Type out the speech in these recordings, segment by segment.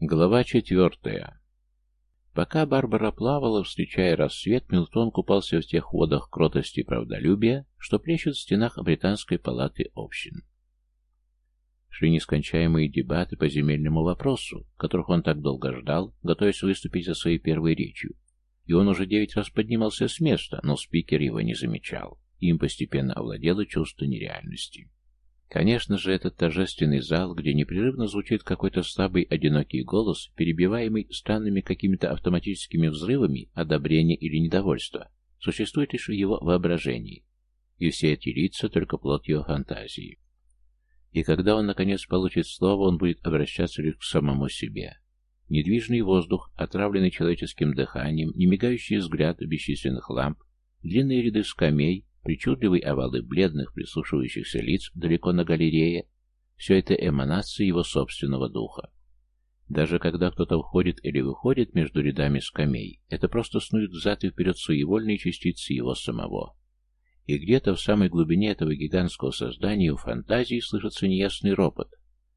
Глава четвертая. Пока Барбара плавала, встречая рассвет, Милтон купался в тех водах кротости и правдолюбия, что плещут в стенах британской палаты общин. Шли нескончаемые дебаты по земельному вопросу, которых он так долго ждал, готовясь выступить за своей первой речью. И он уже девять раз поднимался с места, но спикер его не замечал. Им постепенно овладело чувство нереальности. Конечно же, этот торжественный зал, где непрерывно звучит какой-то слабый одинокий голос, перебиваемый странными какими-то автоматическими взрывами одобрения или недовольства, существует лишь в его воображении. И все эти лица только плод его фантазии. И когда он, наконец, получит слово, он будет обращаться лишь к самому себе. Недвижный воздух, отравленный человеческим дыханием, немигающий взгляд бесчисленных ламп, длинные ряды скамей, причудливые овалы бледных прислушивающихся лиц далеко на галерее — все это эманации его собственного духа. Даже когда кто-то входит или выходит между рядами скамей, это просто снуют взад и вперед своевольные частицы его самого. И где-то в самой глубине этого гигантского создания у фантазии слышится неясный ропот.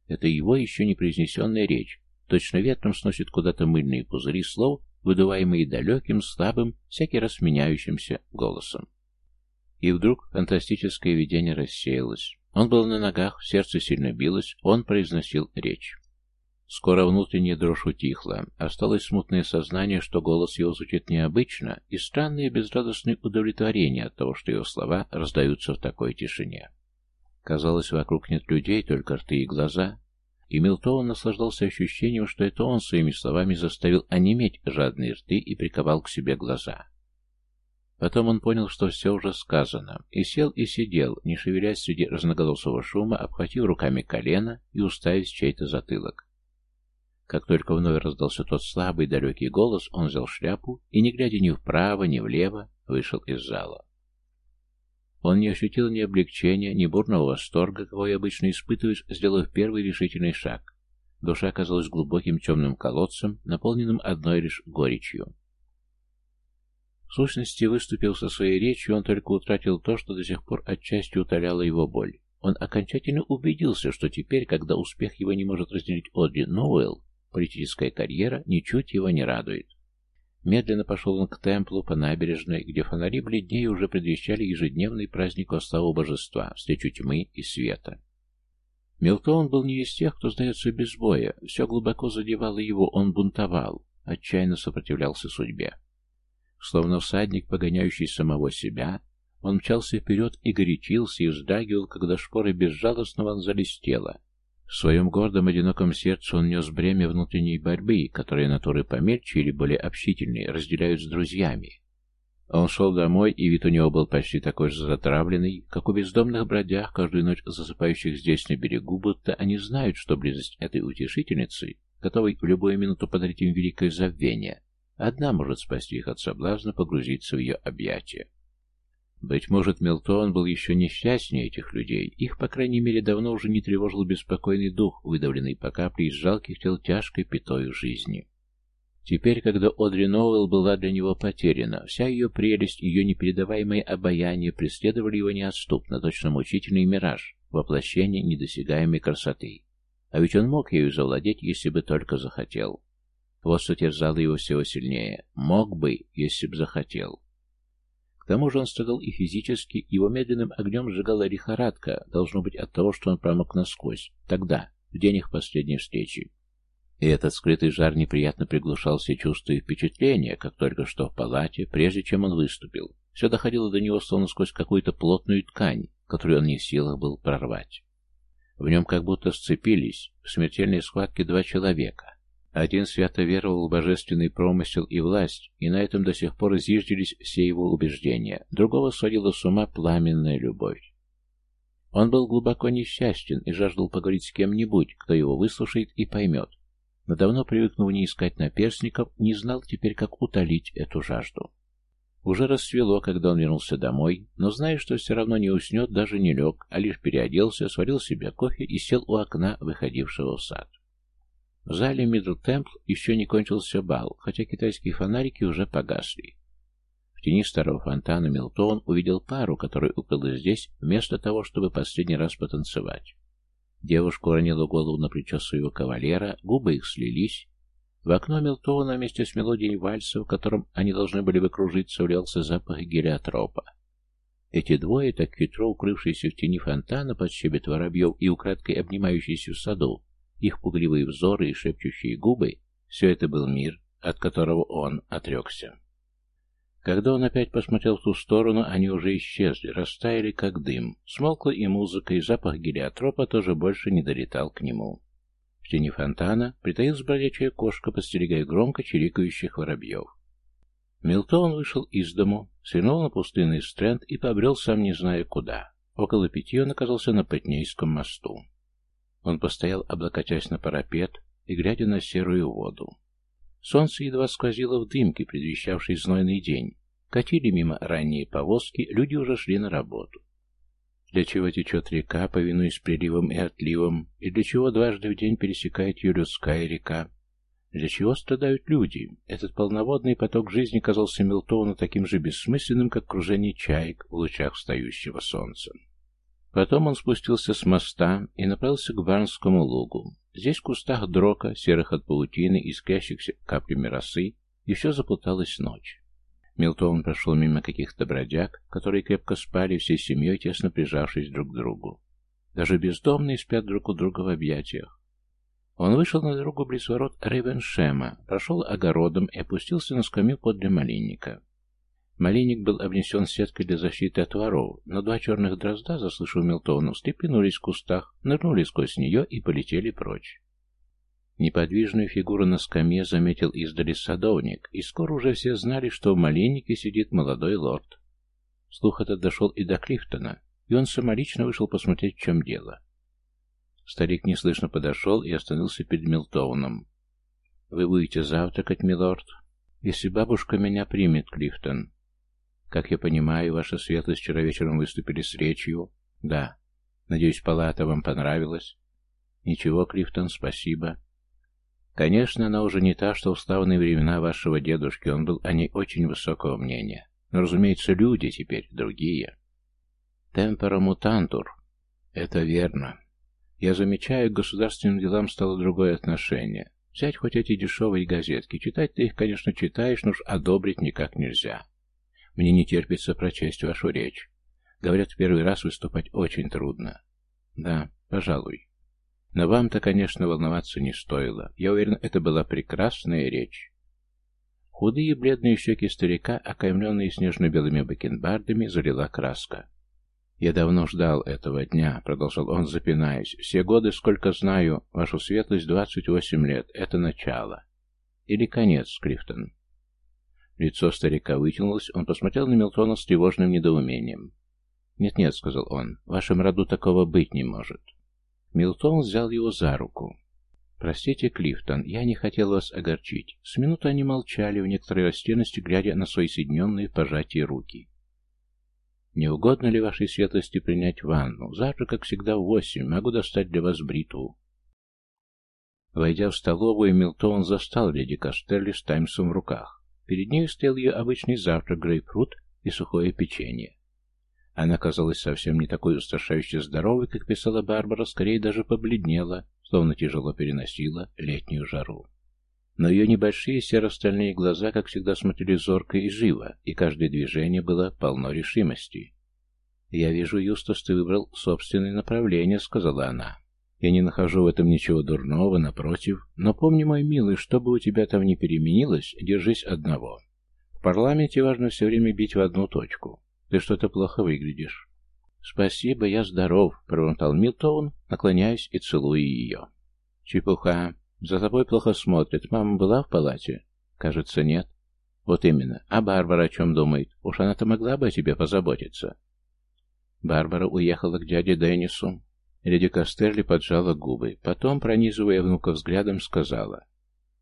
Это его еще не произнесенная речь. Точно ветром сносит куда-то мыльные пузыри слов, выдуваемые далеким, слабым, всякий раз меняющимся голосом. И вдруг фантастическое видение рассеялось. Он был на ногах, сердце сильно билось, он произносил речь. Скоро внутренняя дрожь утихла, осталось смутное сознание, что голос его звучит необычно, и странное безрадостное удовлетворение от того, что его слова раздаются в такой тишине. Казалось, вокруг нет людей, только рты и глаза, и Милтон наслаждался ощущением, что это он своими словами заставил онеметь жадные рты и приковал к себе глаза. Потом он понял, что все уже сказано, и сел и сидел, не шевелясь среди разноголосого шума, обхватив руками колено и уставив чей-то затылок. Как только вновь раздался тот слабый далекий голос, он взял шляпу и, не глядя ни вправо, ни влево, вышел из зала. Он не ощутил ни облегчения, ни бурного восторга, какой обычно испытываешь, сделав первый решительный шаг. Душа казалась глубоким темным колодцем, наполненным одной лишь горечью. В сущности, выступил со своей речью, он только утратил то, что до сих пор отчасти утоляло его боль. Он окончательно убедился, что теперь, когда успех его не может разделить Одри Ноуэлл, политическая карьера ничуть его не радует. Медленно пошел он к темплу по набережной, где фонари бледнее уже предвещали ежедневный праздник во славу божества, встречу тьмы и света. Милтон был не из тех, кто сдается без боя, все глубоко задевало его, он бунтовал, отчаянно сопротивлялся судьбе. Словно всадник, погоняющий самого себя, он мчался вперед и горячился, и вздрагивал, когда шпоры безжалостно вонзались в тело. В своем гордом, одиноком сердце он нес бремя внутренней борьбы, которые натуры помельче или более общительные разделяют с друзьями. Он шел домой, и вид у него был почти такой же затравленный, как у бездомных бродяг, каждую ночь засыпающих здесь на берегу, будто они знают, что близость этой утешительницы, готовой в любую минуту подарить им великое забвение, Одна может спасти их от соблазна погрузиться в ее объятия. Быть может, Мелтон был еще несчастнее этих людей. Их, по крайней мере, давно уже не тревожил беспокойный дух, выдавленный по капле из жалких тел тяжкой пятою жизни. Теперь, когда Одри Ноуэлл была для него потеряна, вся ее прелесть, ее непередаваемое обаяние преследовали его неотступно, точно мучительный мираж, воплощение недосягаемой красоты. А ведь он мог ею завладеть, если бы только захотел. Вот что терзало его всего сильнее. Мог бы, если б захотел. К тому же он страдал и физически, его медленным огнем сжигала лихорадка, должно быть от того, что он промок насквозь. Тогда, в день их последней встречи. И этот скрытый жар неприятно приглушал все чувства и впечатления, как только что в палате, прежде чем он выступил. Все доходило до него словно сквозь какую-то плотную ткань, которую он не в силах был прорвать. В нем как будто сцепились в смертельной схватке два человека. Один свято веровал в божественный промысел и власть, и на этом до сих пор зиждились все его убеждения. Другого сводила с ума пламенная любовь. Он был глубоко несчастен и жаждал поговорить с кем-нибудь, кто его выслушает и поймет. Но давно привыкнув не искать наперсников, не знал теперь, как утолить эту жажду. Уже расцвело, когда он вернулся домой, но, зная, что все равно не уснет, даже не лег, а лишь переоделся, сварил себе кофе и сел у окна, выходившего в сад. В зале Мидл Темпл еще не кончился бал, хотя китайские фонарики уже погасли. В тени старого фонтана Милтон увидел пару, которая укрылась здесь, вместо того, чтобы последний раз потанцевать. Девушка уронила голову на плечо своего кавалера, губы их слились, В окно Милтона вместе с мелодией вальса, в котором они должны были бы кружиться, влился запах гелиотропа. Эти двое, так хитро укрывшиеся в тени фонтана под щебет воробьев и украдкой обнимающиеся в саду, их пугливые взоры и шепчущие губы, все это был мир, от которого он отрекся. Когда он опять посмотрел в ту сторону, они уже исчезли, растаяли как дым. Смолкла и музыка, и запах гелиотропа тоже больше не долетал к нему. В тени фонтана притаилась бродячая кошка, подстерегая громко чирикающих воробьев. Милтон вышел из дому, свернул на пустынный стренд и побрел сам не зная куда. Около пяти он оказался на Патнейском мосту. Он постоял, облокотясь на парапет и глядя на серую воду. Солнце едва сквозило в дымке, предвещавшей знойный день. Катили мимо ранние повозки, люди уже шли на работу. Для чего течет река, повинуясь приливам и отливам, и для чего дважды в день пересекает ее река? Для чего страдают люди? Этот полноводный поток жизни казался Милтону таким же бессмысленным, как кружение чаек в лучах встающего солнца. Потом он спустился с моста и направился к Барнскому лугу. Здесь в кустах дрока, серых от паутины, искрящихся каплями росы, еще заплуталась ночь. Милтон прошел мимо каких-то бродяг, которые крепко спали всей семьей, тесно прижавшись друг к другу. Даже бездомные спят друг у друга в объятиях. Он вышел на дорогу близ ворот Рейвеншема, прошел огородом и опустился на скамью подле малинника. Малиник был обнесен сеткой для защиты от воров, но два черных дрозда, заслышав Милтона, встрепенулись в кустах, нырнули сквозь нее и полетели прочь. Неподвижную фигуру на скамье заметил издали садовник, и скоро уже все знали, что в малиннике сидит молодой лорд. Слух этот дошел и до Клифтона, и он самолично вышел посмотреть, в чем дело. Старик неслышно подошел и остановился перед Милтоуном. «Вы будете завтракать, милорд?» «Если бабушка меня примет, Клифтон», как я понимаю, ваша светлость вчера вечером выступили с речью. Да. Надеюсь, палата вам понравилась. Ничего, Клифтон, спасибо. Конечно, она уже не та, что в славные времена вашего дедушки. Он был о ней очень высокого мнения. Но, разумеется, люди теперь другие. Темпора мутантур. Это верно. Я замечаю, к государственным делам стало другое отношение. Взять хоть эти дешевые газетки. Читать ты их, конечно, читаешь, но уж одобрить никак нельзя. Мне не терпится прочесть вашу речь. Говорят, в первый раз выступать очень трудно. Да, пожалуй. Но вам-то, конечно, волноваться не стоило. Я уверен, это была прекрасная речь. Худые бледные щеки старика, окаймленные снежно-белыми бакенбардами, залила краска. «Я давно ждал этого дня», — продолжал он, запинаясь. «Все годы, сколько знаю, вашу светлость, двадцать восемь лет. Это начало. Или конец, Клифтон. Лицо старика вытянулось, он посмотрел на Милтона с тревожным недоумением. «Нет-нет», — сказал он, — «в вашем роду такого быть не может». Милтон взял его за руку. «Простите, Клифтон, я не хотел вас огорчить». С минуты они молчали, в некоторой растерянности, глядя на свои соединенные в руки. «Не угодно ли вашей светлости принять ванну? Завтра, как всегда, в восемь. Могу достать для вас бритву». Войдя в столовую, Милтон застал леди Кастерли с Таймсом в руках. Перед ней стоял ее обычный завтрак, грейпфрут и сухое печенье. Она казалась совсем не такой устрашающе здоровой, как писала Барбара, скорее даже побледнела, словно тяжело переносила летнюю жару. Но ее небольшие серо-стальные глаза, как всегда, смотрели зорко и живо, и каждое движение было полно решимости. «Я вижу, Юстас, ты выбрал собственное направление», — сказала она. Я не нахожу в этом ничего дурного, напротив. Но помни, мой милый, что бы у тебя там ни переменилось, держись одного. В парламенте важно все время бить в одну точку. Ты что-то плохо выглядишь. «Спасибо, я здоров», — пробормотал Милтон, наклоняясь и целуя ее. «Чепуха. За тобой плохо смотрят. Мама была в палате?» «Кажется, нет». «Вот именно. А Барбара о чем думает? Уж она-то могла бы о тебе позаботиться». Барбара уехала к дяде Деннису. Леди Кастерли поджала губы. Потом, пронизывая внука взглядом, сказала.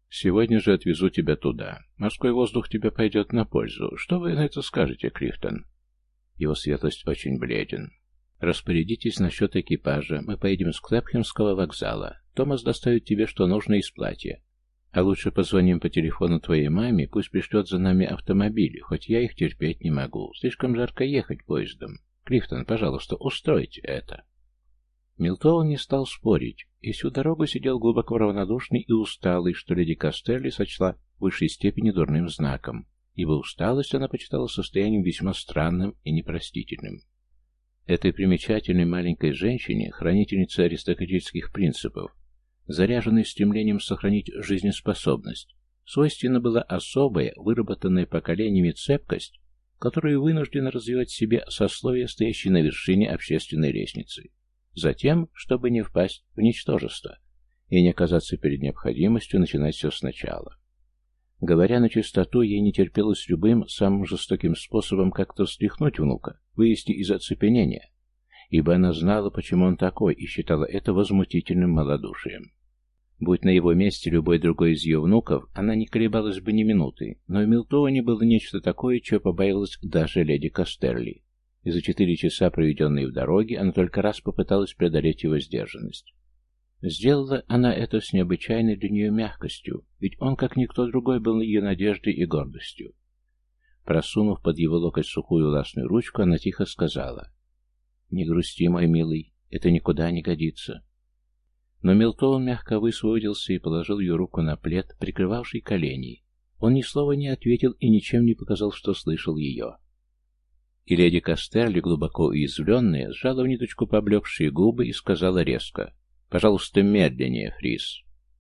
«Сегодня же отвезу тебя туда. Морской воздух тебе пойдет на пользу. Что вы на это скажете, Клифтон?» Его светлость очень бледен. «Распорядитесь насчет экипажа. Мы поедем с Клэпхемского вокзала. Томас доставит тебе, что нужно из платья. А лучше позвоним по телефону твоей маме, пусть пришлет за нами автомобили, хоть я их терпеть не могу. Слишком жарко ехать поездом. Клифтон, пожалуйста, устройте это». Милтон не стал спорить, и всю дорогу сидел глубоко равнодушный и усталый, что леди Кастерли сочла в высшей степени дурным знаком, ибо усталость она почитала состоянием весьма странным и непростительным. Этой примечательной маленькой женщине, хранительнице аристократических принципов, заряженной стремлением сохранить жизнеспособность, свойственна была особая, выработанная поколениями цепкость, которую вынуждена развивать в себе сословие, стоящее на вершине общественной лестницы. Затем, чтобы не впасть в ничтожество и не оказаться перед необходимостью начинать все сначала. Говоря на чистоту, ей не терпелось любым самым жестоким способом как-то встряхнуть внука, вывести из оцепенения, ибо она знала, почему он такой, и считала это возмутительным малодушием. Будь на его месте любой другой из ее внуков, она не колебалась бы ни минуты, но в Милтоне было нечто такое, чего побоялась даже леди Кастерли. И за четыре часа, проведенные в дороге, она только раз попыталась преодолеть его сдержанность. Сделала она это с необычайной для нее мягкостью, ведь он, как никто другой, был ее надеждой и гордостью. Просунув под его локоть сухую ласную ручку, она тихо сказала, «Не грусти, мой милый, это никуда не годится. Но Милтон мягко высвободился и положил ее руку на плед, прикрывавший колени. Он ни слова не ответил и ничем не показал, что слышал ее. И леди Кастерли, глубоко уязвленная, сжала в ниточку поблекшие губы и сказала резко, «Пожалуйста, медленнее, Фрис».